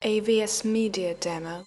AVS Media Demo.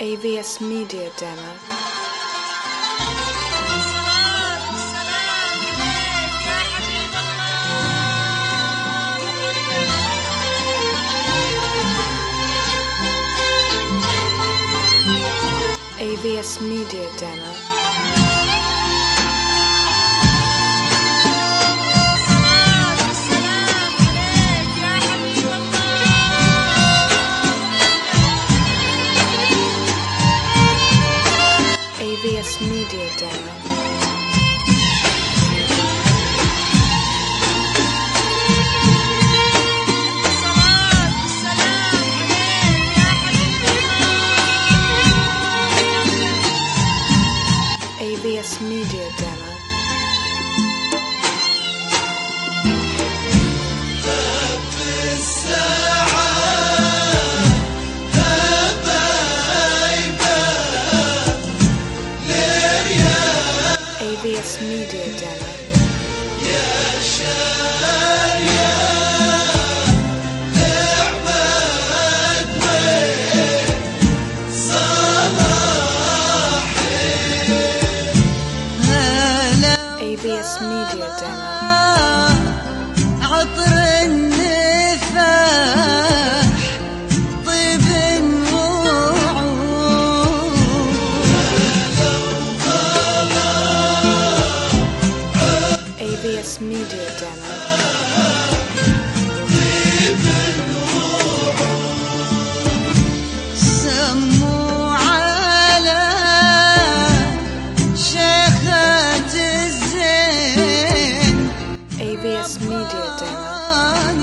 AVS Media Demo. Media Demo. Media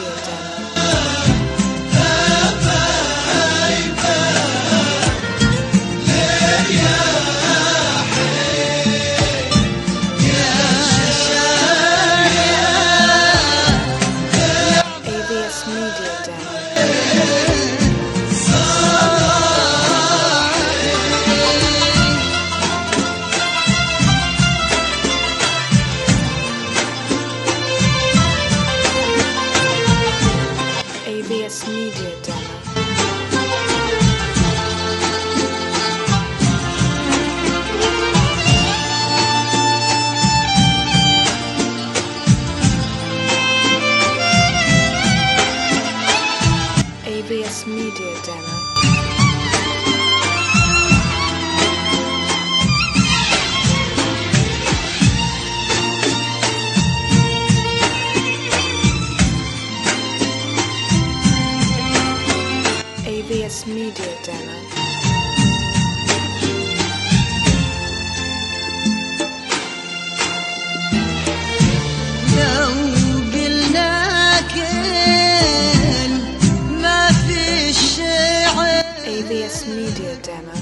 Radio Demo. AVS Media Demo.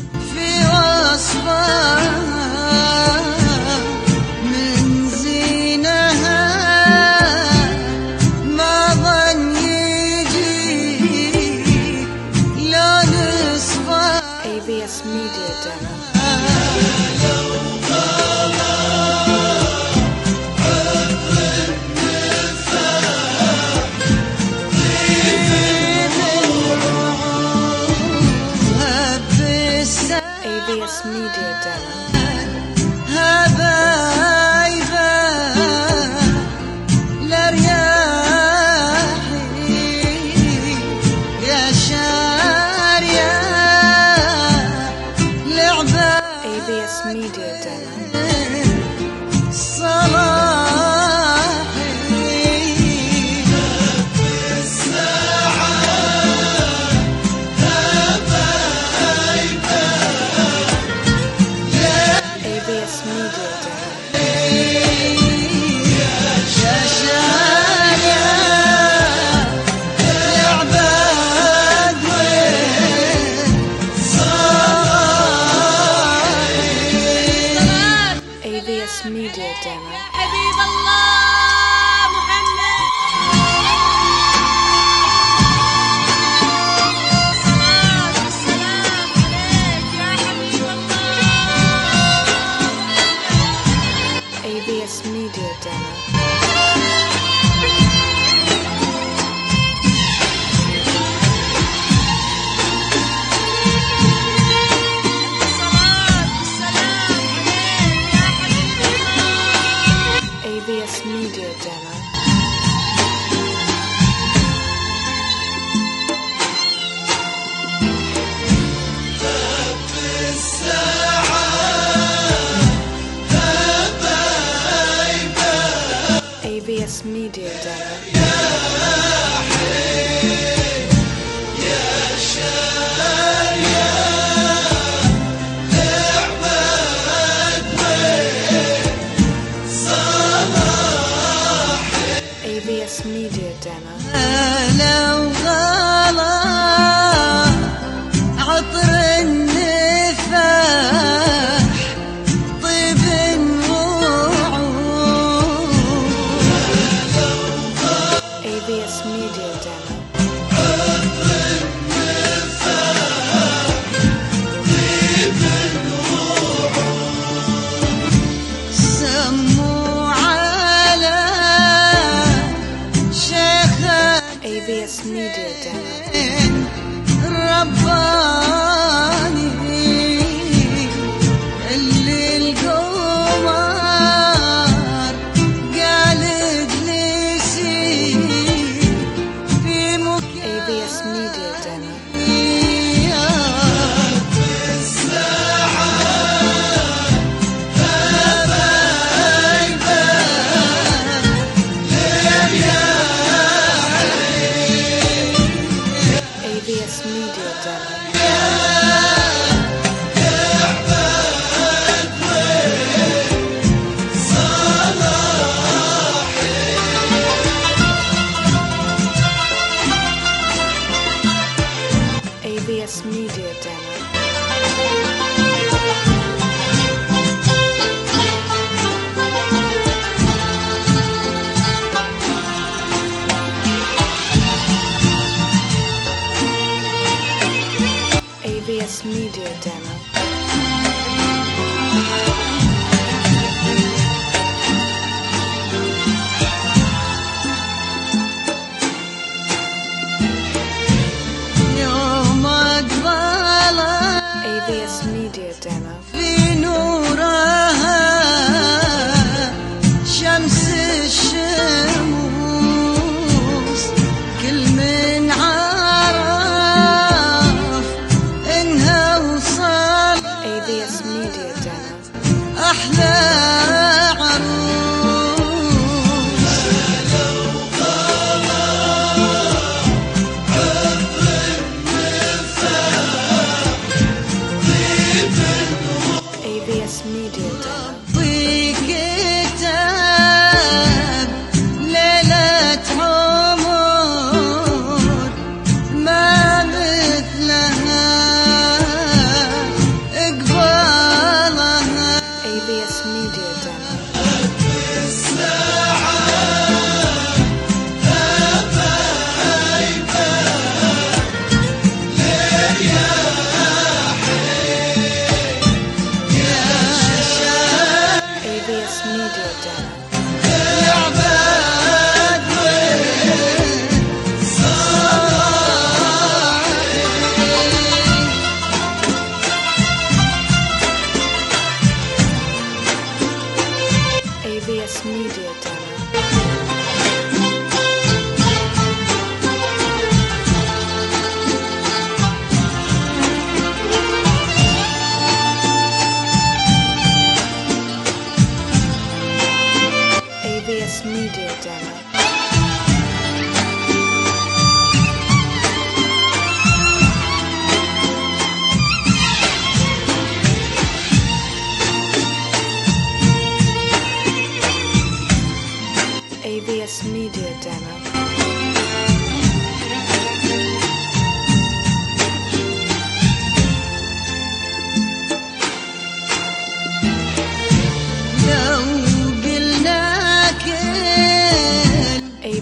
AVS Media Demo. above. AVS Media Demo.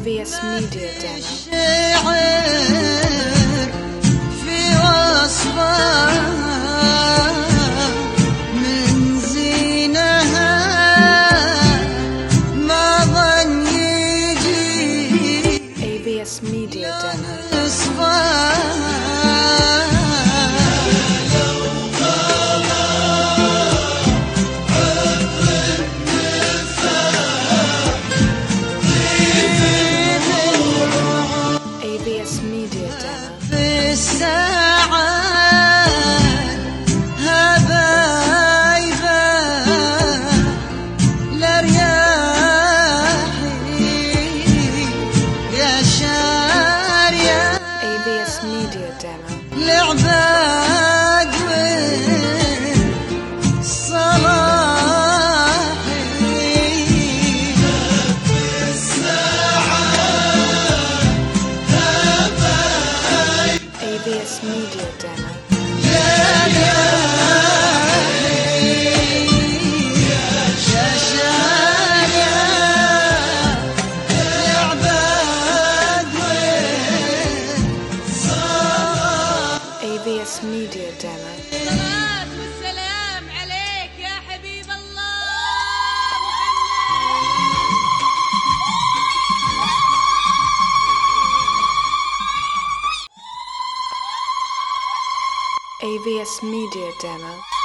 AVS Media Demo. Media Demo.